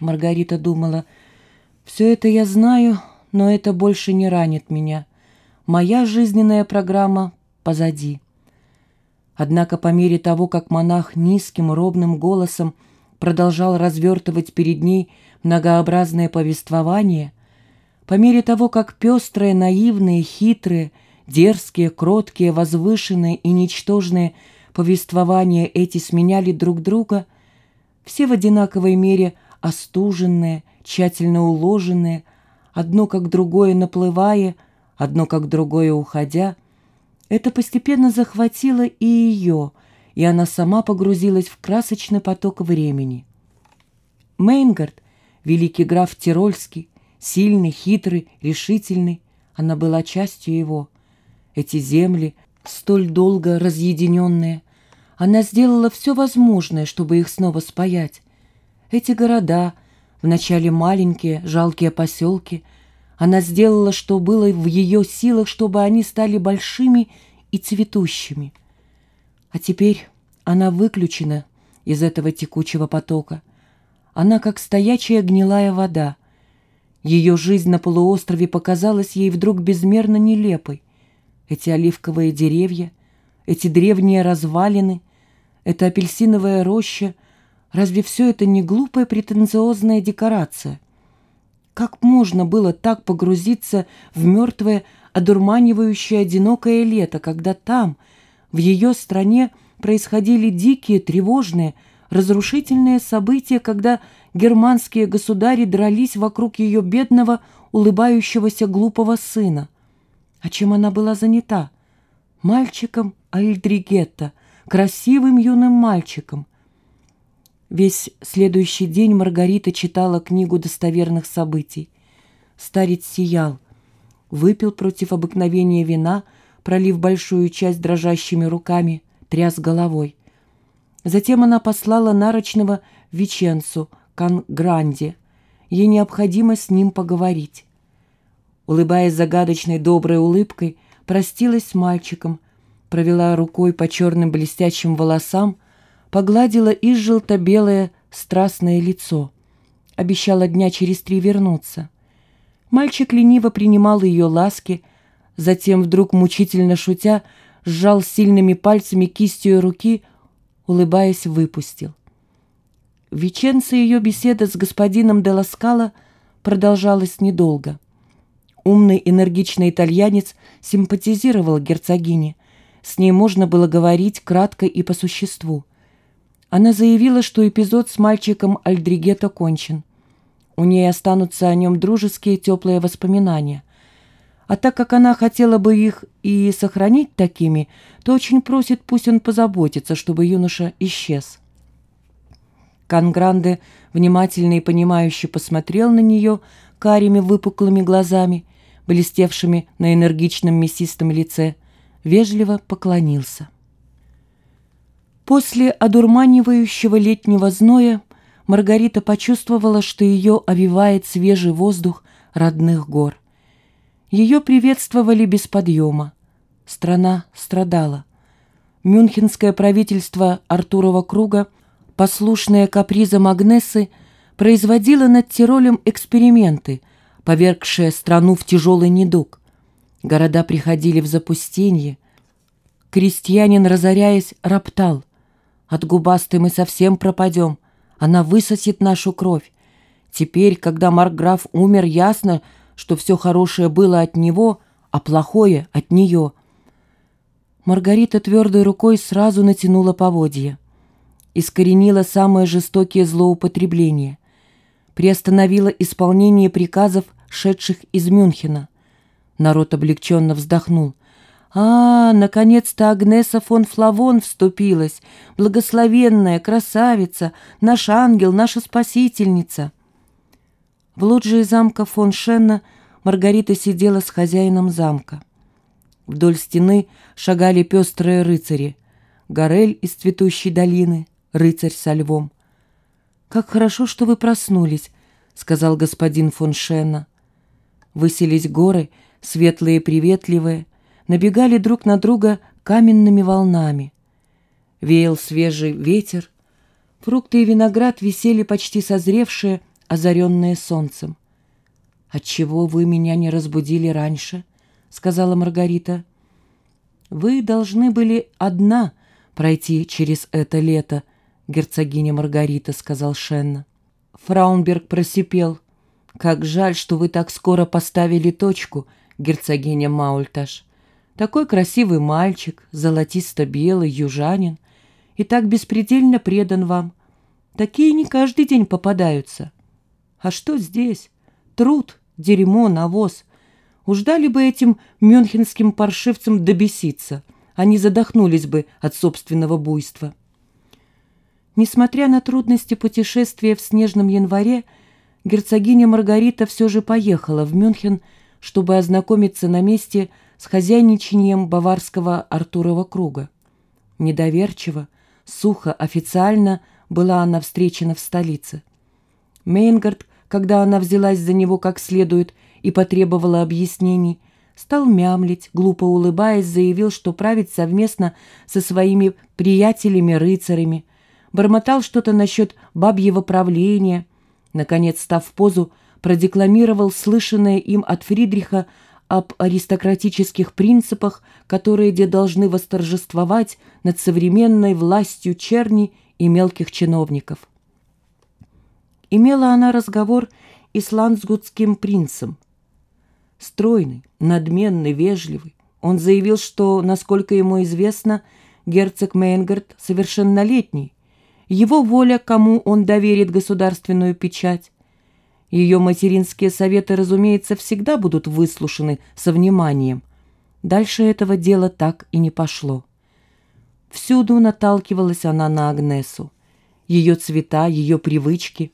Маргарита думала, «все это я знаю, но это больше не ранит меня. Моя жизненная программа позади». Однако по мере того, как монах низким ровным голосом продолжал развертывать перед ней многообразное повествование, по мере того, как пестрые, наивные, хитрые, дерзкие, кроткие, возвышенные и ничтожные повествования эти сменяли друг друга, все в одинаковой мере остуженные, тщательно уложенные, одно как другое наплывая, одно как другое уходя, это постепенно захватило и ее, и она сама погрузилась в красочный поток времени. Мейнгард, великий граф Тирольский, сильный, хитрый, решительный, она была частью его. Эти земли, столь долго разъединенные, она сделала все возможное, чтобы их снова спаять. Эти города, вначале маленькие, жалкие поселки, она сделала, что было в ее силах, чтобы они стали большими и цветущими. А теперь она выключена из этого текучего потока. Она как стоячая гнилая вода. Ее жизнь на полуострове показалась ей вдруг безмерно нелепой. Эти оливковые деревья, эти древние развалины, эта апельсиновая роща — Разве все это не глупая претенциозная декорация? Как можно было так погрузиться в мертвое, одурманивающее одинокое лето, когда там, в ее стране, происходили дикие, тревожные, разрушительные события, когда германские государи дрались вокруг ее бедного, улыбающегося глупого сына? А чем она была занята? Мальчиком Альдригетта, красивым юным мальчиком, Весь следующий день Маргарита читала книгу достоверных событий. Старец сиял, выпил против обыкновения вина, пролив большую часть дрожащими руками, тряс головой. Затем она послала нарочного Веченцу, Кан-Гранде. Ей необходимо с ним поговорить. Улыбаясь загадочной доброй улыбкой, простилась с мальчиком, провела рукой по черным блестящим волосам, погладила изжелто-белое страстное лицо. Обещала дня через три вернуться. Мальчик лениво принимал ее ласки, затем вдруг, мучительно шутя, сжал сильными пальцами кистью руки, улыбаясь, выпустил. В ее беседа с господином де продолжалась недолго. Умный, энергичный итальянец симпатизировал герцогине. С ней можно было говорить кратко и по существу. Она заявила, что эпизод с мальчиком Альдригет окончен. У ней останутся о нем дружеские теплые воспоминания. А так как она хотела бы их и сохранить такими, то очень просит, пусть он позаботится, чтобы юноша исчез. Кангранде внимательно и понимающе посмотрел на нее карими выпуклыми глазами, блестевшими на энергичном мясистом лице, вежливо поклонился. После одурманивающего летнего зноя Маргарита почувствовала, что ее овивает свежий воздух родных гор. Ее приветствовали без подъема. Страна страдала. Мюнхенское правительство Артурова круга, послушное капризам Агнесы, производило над Тиролем эксперименты, повергшие страну в тяжелый недуг. Города приходили в запустение. Крестьянин, разоряясь, роптал – от губастой мы совсем пропадем. Она высосет нашу кровь. Теперь, когда Маркграф умер, ясно, что все хорошее было от него, а плохое — от нее. Маргарита твердой рукой сразу натянула поводья. Искоренила самые жестокие злоупотребления. Приостановила исполнение приказов, шедших из Мюнхена. Народ облегченно вздохнул. А, наконец-то Агнеса фон Флавон вступилась, благословенная, красавица, наш ангел, наша спасительница. В лоджии замка фон Шенна Маргарита сидела с хозяином замка. Вдоль стены шагали пестрые рыцари. Горель из цветущей долины, рыцарь со львом. «Как хорошо, что вы проснулись», — сказал господин фон Шенна. Выселись горы, светлые и приветливые, набегали друг на друга каменными волнами. Веял свежий ветер, фрукты и виноград висели почти созревшие озаренные солнцем. «Отчего вы меня не разбудили раньше?» — сказала Маргарита. «Вы должны были одна пройти через это лето, герцогиня Маргарита», — сказал Шенна. Фраунберг просипел. «Как жаль, что вы так скоро поставили точку, герцогиня Маульташ. Такой красивый мальчик, золотисто-белый южанин, и так беспредельно предан вам. Такие не каждый день попадаются. А что здесь? Труд, дерьмо, навоз. Уж дали бы этим мюнхенским паршивцам добеситься. Они задохнулись бы от собственного буйства. Несмотря на трудности путешествия в снежном январе, герцогиня Маргарита все же поехала в Мюнхен, чтобы ознакомиться на месте с хозяйничанием баварского Артурова круга. Недоверчиво, сухо, официально была она встречена в столице. Мейнгард, когда она взялась за него как следует и потребовала объяснений, стал мямлить, глупо улыбаясь, заявил, что правит совместно со своими приятелями-рыцарями, бормотал что-то насчет бабьего правления, наконец, став в позу, продекламировал слышанное им от Фридриха об аристократических принципах, которые где должны восторжествовать над современной властью черни и мелких чиновников. Имела она разговор и с ландсгутским принцем. Стройный, надменный, вежливый, он заявил, что, насколько ему известно, герцог Мейнгард совершеннолетний, его воля, кому он доверит государственную печать. Ее материнские советы, разумеется, всегда будут выслушаны со вниманием. Дальше этого дела так и не пошло. Всюду наталкивалась она на Агнесу. Ее цвета, ее привычки,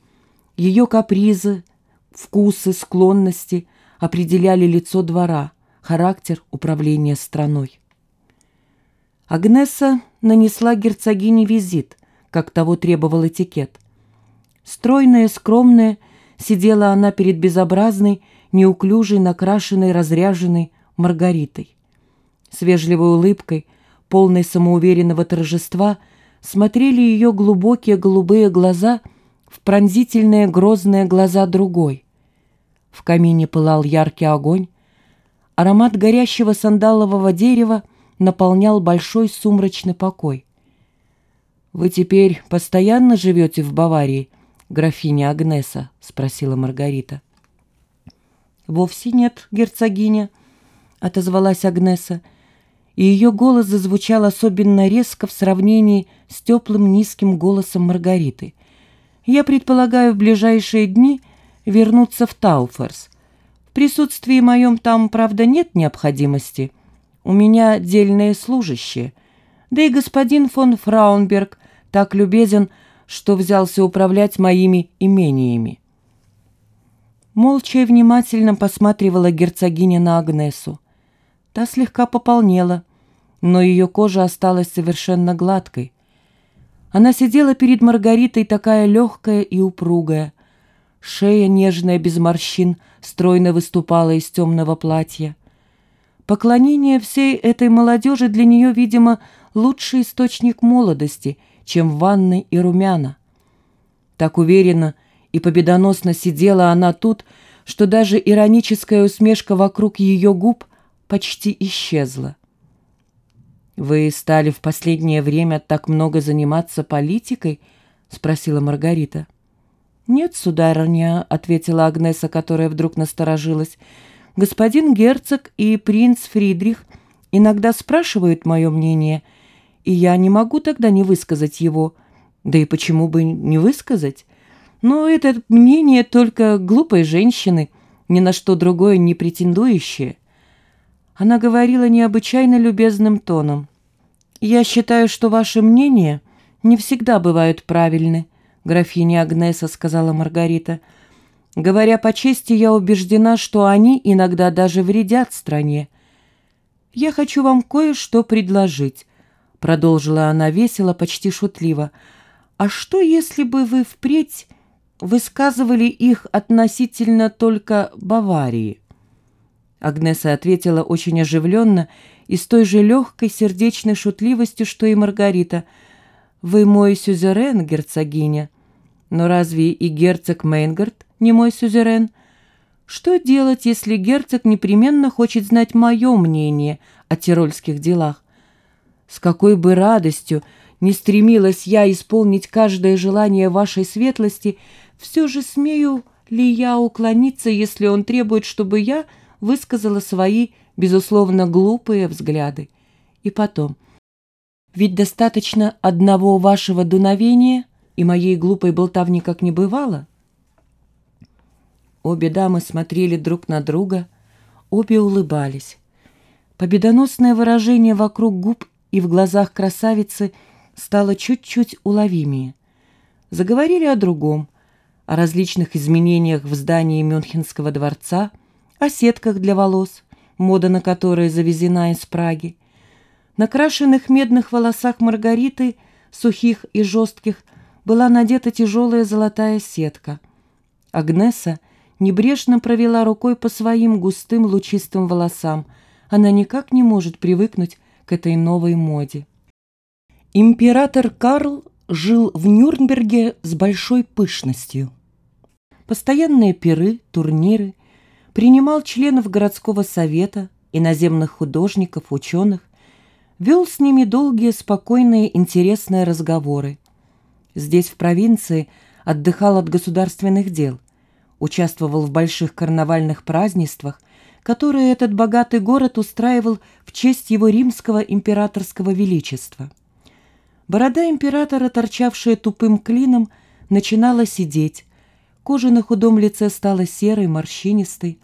ее капризы, вкусы, склонности определяли лицо двора, характер управления страной. Агнеса нанесла герцогине визит, как того требовал этикет. Стройная, скромная, сидела она перед безобразной, неуклюжей, накрашенной, разряженной Маргаритой. С вежливой улыбкой – полной самоуверенного торжества, смотрели ее глубокие голубые глаза в пронзительные грозные глаза другой. В камине пылал яркий огонь, аромат горящего сандалового дерева наполнял большой сумрачный покой. «Вы теперь постоянно живете в Баварии, графиня Агнеса?» — спросила Маргарита. «Вовсе нет, герцогиня», — отозвалась Агнеса, — и ее голос зазвучал особенно резко в сравнении с теплым низким голосом Маргариты. «Я предполагаю в ближайшие дни вернуться в Тауферс. В присутствии моем там, правда, нет необходимости. У меня отдельные служащие. Да и господин фон Фраунберг так любезен, что взялся управлять моими имениями». Молча и внимательно посматривала герцогиня на Агнесу. Та слегка пополнела, но ее кожа осталась совершенно гладкой. Она сидела перед Маргаритой такая легкая и упругая. Шея, нежная, без морщин, стройно выступала из темного платья. Поклонение всей этой молодежи для нее, видимо, лучший источник молодости, чем ванны и румяна. Так уверенно и победоносно сидела она тут, что даже ироническая усмешка вокруг ее губ почти исчезла. «Вы стали в последнее время так много заниматься политикой?» — спросила Маргарита. «Нет, сударыня», — ответила Агнеса, которая вдруг насторожилась. «Господин герцог и принц Фридрих иногда спрашивают мое мнение, и я не могу тогда не высказать его. Да и почему бы не высказать? Но это мнение только глупой женщины, ни на что другое не претендующее». Она говорила необычайно любезным тоном. «Я считаю, что ваши мнения не всегда бывают правильны», графиня Агнеса сказала Маргарита. «Говоря по чести, я убеждена, что они иногда даже вредят стране. Я хочу вам кое-что предложить», продолжила она весело, почти шутливо. «А что, если бы вы впредь высказывали их относительно только Баварии?» Агнеса ответила очень оживленно и с той же легкой сердечной шутливостью, что и Маргарита. «Вы мой сюзерен, герцогиня, но разве и герцог Мейнгард не мой сюзерен. Что делать, если герцог непременно хочет знать мое мнение о тирольских делах? С какой бы радостью не стремилась я исполнить каждое желание вашей светлости, все же смею ли я уклониться, если он требует, чтобы я высказала свои, безусловно, глупые взгляды? И потом, ведь достаточно одного вашего дуновения, и моей глупой болтовни как не бывало. Обе дамы смотрели друг на друга, обе улыбались. Победоносное выражение вокруг губ и в глазах красавицы стало чуть-чуть уловимее. Заговорили о другом, о различных изменениях в здании Мюнхенского дворца, о сетках для волос, мода на которые завезена из Праги. На крашенных медных волосах Маргариты, сухих и жестких, была надета тяжелая золотая сетка. Агнеса небрежно провела рукой по своим густым лучистым волосам. Она никак не может привыкнуть к этой новой моде. Император Карл жил в Нюрнберге с большой пышностью. Постоянные пиры, турниры, принимал членов городского совета, иноземных художников, ученых, вел с ними долгие, спокойные, интересные разговоры. Здесь, в провинции, отдыхал от государственных дел, участвовал в больших карнавальных празднествах, которые этот богатый город устраивал в честь его римского императорского величества. Борода императора, торчавшая тупым клином, начинала сидеть, кожа на худом лице стала серой, морщинистой,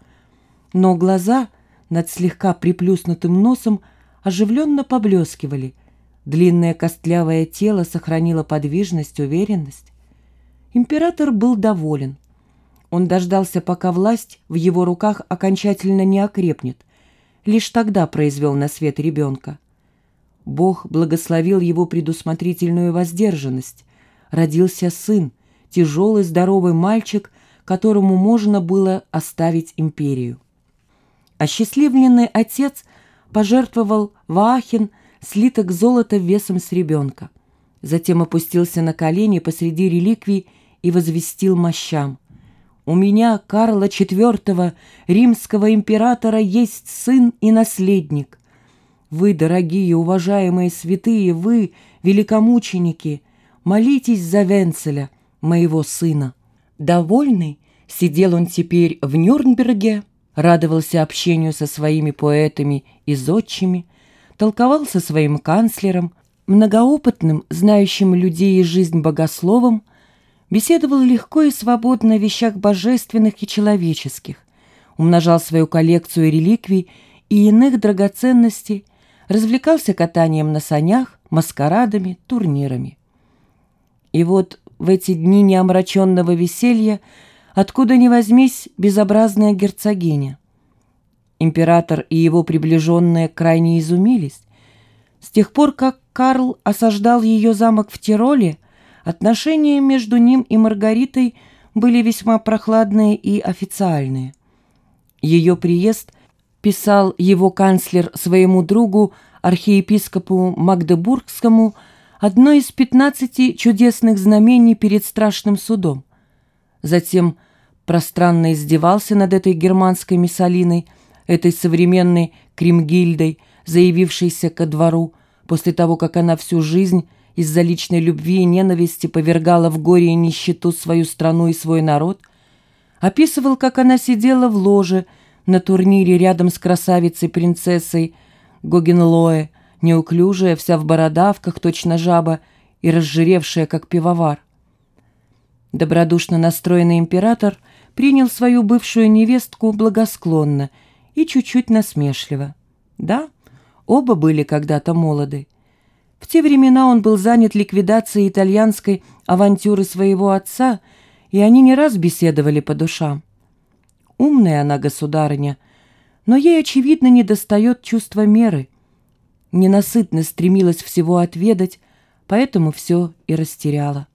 но глаза над слегка приплюснутым носом оживленно поблескивали, длинное костлявое тело сохранило подвижность, уверенность. Император был доволен – он дождался, пока власть в его руках окончательно не окрепнет. Лишь тогда произвел на свет ребенка. Бог благословил его предусмотрительную воздержанность. Родился сын, тяжелый здоровый мальчик, которому можно было оставить империю. Осчастливленный отец пожертвовал Ваахин слиток золота весом с ребенка. Затем опустился на колени посреди реликвий и возвестил мощам. У меня, Карла IV, римского императора, есть сын и наследник. Вы, дорогие, уважаемые святые, вы, великомученики, молитесь за Венцеля, моего сына. Довольный, сидел он теперь в Нюрнберге, радовался общению со своими поэтами и зодчими, толковал со своим канцлером, многоопытным, знающим людей и жизнь богословом, беседовал легко и свободно о вещах божественных и человеческих, умножал свою коллекцию реликвий и иных драгоценностей, развлекался катанием на санях, маскарадами, турнирами. И вот в эти дни неомраченного веселья откуда ни возьмись безобразная герцогиня. Император и его приближенные крайне изумились. С тех пор, как Карл осаждал ее замок в Тироле, Отношения между ним и Маргаритой были весьма прохладные и официальные. Ее приезд писал его канцлер своему другу, архиепископу Магдебургскому, одно из пятнадцати чудесных знамений перед страшным судом. Затем пространно издевался над этой германской Миссалиной, этой современной Кримгильдой, заявившейся ко двору, после того, как она всю жизнь из-за личной любви и ненависти повергала в горе и нищету свою страну и свой народ, описывал, как она сидела в ложе на турнире рядом с красавицей-принцессой Гогенлоэ, неуклюжая, вся в бородавках, точно жаба, и разжиревшая, как пивовар. Добродушно настроенный император принял свою бывшую невестку благосклонно и чуть-чуть насмешливо. Да, оба были когда-то молоды. В те времена он был занят ликвидацией итальянской авантюры своего отца, и они не раз беседовали по душам. Умная она, государыня, но ей, очевидно, недостает чувства меры. Ненасытно стремилась всего отведать, поэтому все и растеряла.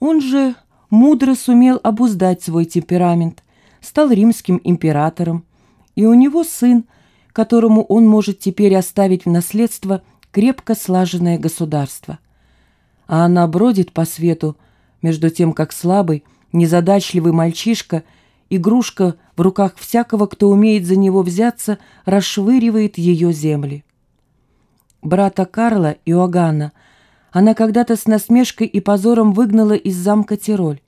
Он же мудро сумел обуздать свой темперамент, стал римским императором, и у него сын, которому он может теперь оставить в наследство крепко слаженное государство. А она бродит по свету, между тем, как слабый, незадачливый мальчишка, игрушка в руках всякого, кто умеет за него взяться, расшвыривает ее земли. Брата Карла, Иоганна, она когда-то с насмешкой и позором выгнала из замка Тироль,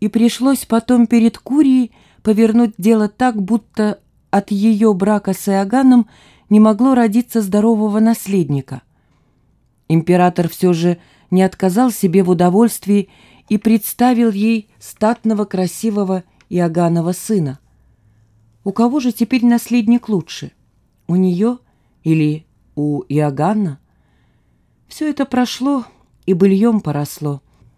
и пришлось потом перед Курией повернуть дело так, будто от ее брака с Иоганном не могло родиться здорового наследника. Император все же не отказал себе в удовольствии и представил ей статного красивого Иоганнова сына. У кого же теперь наследник лучше? У нее или у Иоганна? Все это прошло и быльем поросло.